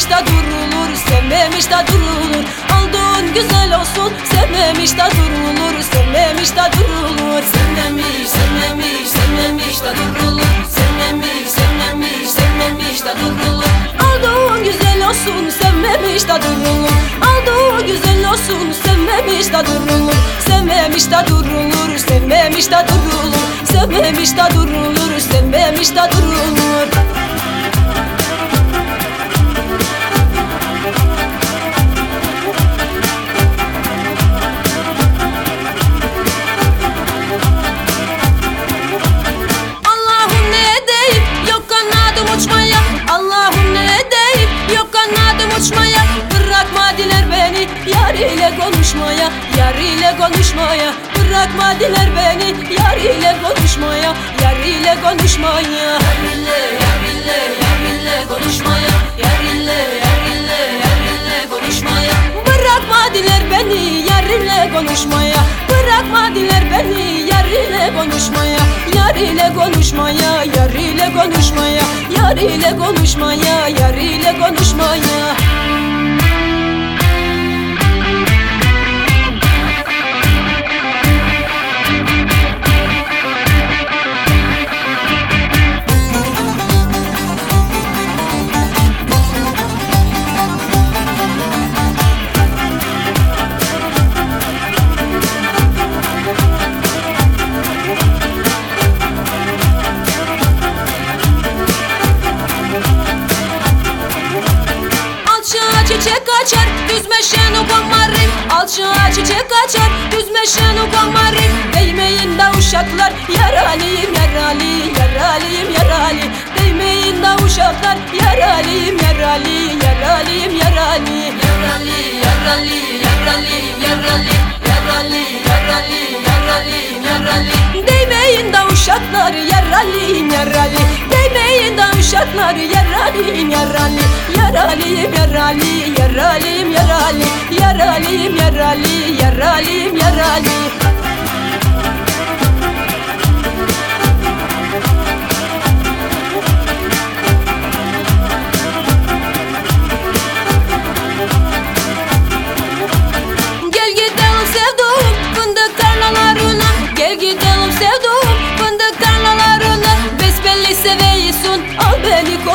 Sevmemiş de durulur, sevmemiş de durulur Aldığın güzel olsun Sevmemiş de durulur, sevmemiş de durulur Sevmemiş, sevmemiş, sevmemiş de durulur Sevmemiş, sevmemiş, sevmemiş de durulur Aldığın güzel olsun Sevmemiş de durulur Aldığın güzel olsun Sevmemiş de durulur Sevmemiş de durulur, sevmemiş de durulur Sevmemiş de durulur, sevmemiş de durulur yar ile konuşmaya Yar ile konuşmaya. Bırakma diler beni yar ile konuşmaya. Yar ile konuşmaya. Yar ile, yar ile, yar ile konuşmaya. Yar ile, yar ile, yar ile konuşmaya. Bırakma diler beni yar ile konuşmaya. Bırakma diler beni yar ile konuşmaya. Yar ile konuşmaya Yar ile konuşmaya. Yar ile konuşmaya Yar ile konuşmaya açar düz meşen ukanmarım Alçağa çiçek açar düz meşen ukanmarım Değmeyin de uşaklar yaralıyım yarali Yaralıyım yarali Değmeyin de uşaklar yaralıyım yarali Yaralıyım yarali Yarali, yarali, yarali, yarali Yarali, yarali, yarali, yarali Değmeyin de uşaklar yaralıyım yaralıyım yarali Yaralıyım yarali Yaralıyım yarali Yaralıyım yarali Yaralıyım yarali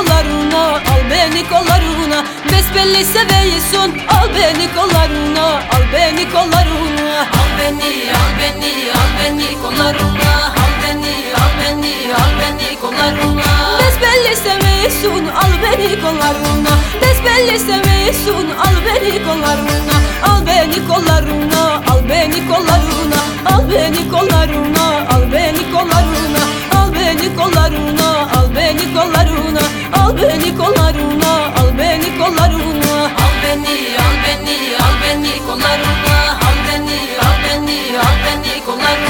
beni kollarına Al beni kollarına Besbelli seveyisun al beni kollarına Al beni kollarına Al beni, al beni, al beni kollarına Al beni, al beni, al beni kollarına Besbelli seveyisun al beni kollarına Besbelli seveyisun al beni kollarına Al beni kollarına al beni kollarına Al beni kollarına al